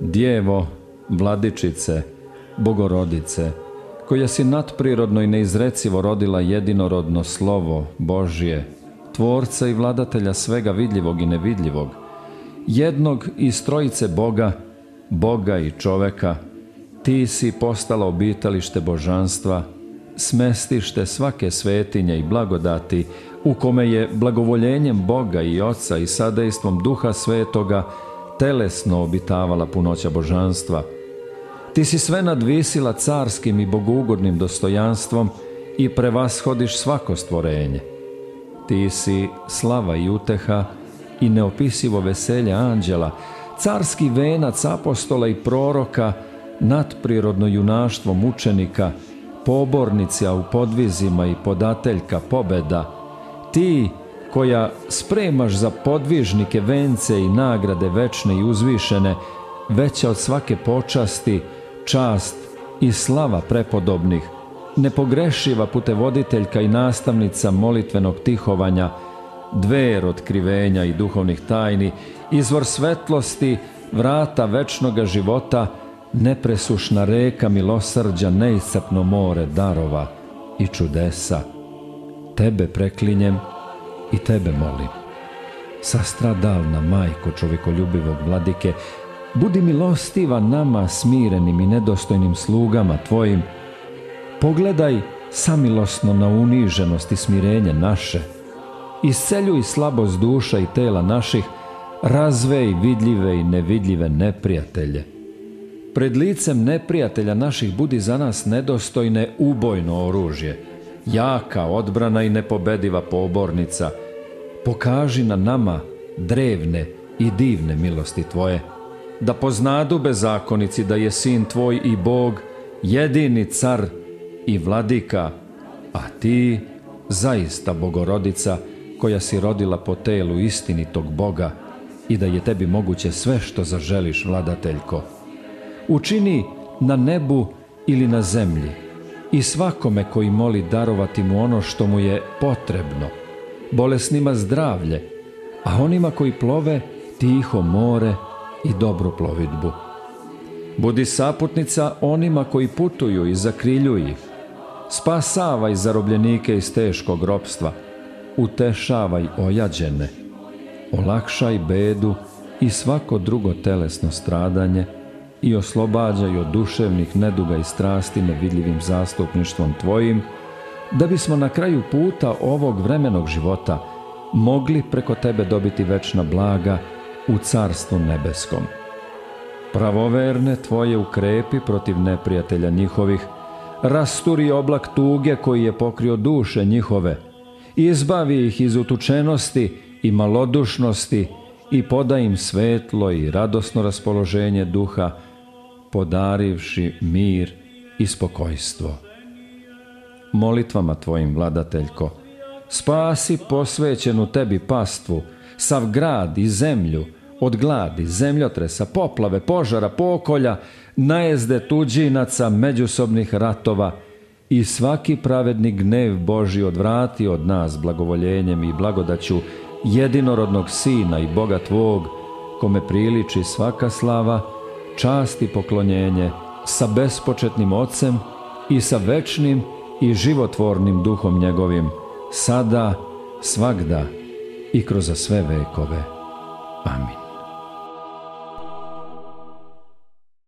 Djevo, vladičice, bogorodice, koja si nadprirodno i neizrecivo rodila jedinorodno slovo Božje, tvorca i vladatelja svega vidljivog i nevidljivog, jednog iz trojice Boga, Boga i čoveka, ti si postala obitalište božanstva, smestište svake svetinje i blagodati, u kome je blagovoljenjem Boga i Oca i sadejstvom Duha Svetoga telesno obitavala punoća božanstva. Ti si sve nadvisila carskim i bogugodnim dostojanstvom i prevashodiš svako stvorenje. Ti si slava i uteha i neopisivo veselje anđela, carski venac apostola i proroka, nadprirodno junaštvo mučenika, pobornica u podvizima i podateljka pobeda, ti koja spremaš za podvižnike vence i nagrade večne i uzvišene, veća od svake počasti, čast i slava prepodobnih, nepogrešiva putevoditeljka i nastavnica molitvenog tihovanja, dver otkrivenja i duhovnih tajni, izvor svetlosti, vrata večnoga života, nepresušna reka milosrđa, neiscrpno more darova i čudesa. Tebe preklinjem i tebe molim. Sastradalna majko čovjekoljubivog vladike, budi milostiva nama smirenim i nedostojnim slugama tvojim. Pogledaj samilosno na uniženost i smirenje naše. Isceljuj slabost duša i tela naših, razvej vidljive i nevidljive neprijatelje. Pred licem neprijatelja naših budi za nas nedostojne ubojno oružje, jaka odbrana i nepobediva pobornica. Pokaži na nama drevne i divne milosti Tvoje, da poznadu bezakonici da je Sin Tvoj i Bog, jedini car i vladika, a Ti zaista bogorodica koja si rodila po telu istinitog Boga i da je Tebi moguće sve što zaželiš, vladateljko. Učini na nebu ili na zemlji i svakome koji moli darovati mu ono što mu je potrebno, bolesnima zdravlje, a onima koji plove tiho more i dobru plovidbu. Budi saputnica onima koji putuju i zakriljuju ih. Spasavaj zarobljenike iz teškog ropstva. Utešavaj ojađene. Olakšaj bedu i svako drugo telesno stradanje i oslobađaj od duševnih neduga i strasti nevidljivim zastupništvom Tvojim, da bismo na kraju puta ovog vremenog života mogli preko Tebe dobiti večna blaga u Carstvu nebeskom. Pravoverne Tvoje ukrepi protiv neprijatelja njihovih, rasturi oblak tuge koji je pokrio duše njihove, izbavi ih iz utučenosti i malodušnosti i podaj im svetlo i radosno raspoloženje duha, podarivši mir i spokojstvo. Molitvama Tvojim, vladateljko, spasi posvećenu Tebi pastvu, sav grad i zemlju, od gladi, zemljotresa, poplave, požara, pokolja, najezde tuđinaca, međusobnih ratova i svaki pravedni gnev Boži odvrati od nas blagovoljenjem i blagodaću jedinorodnog Sina i Boga Tvog, kome priliči svaka slava, čast i poklonjenje sa bespočetnim Ocem i sa večnim i životvornim duhom njegovim, sada, svagda i kroz sve vekove. Amin.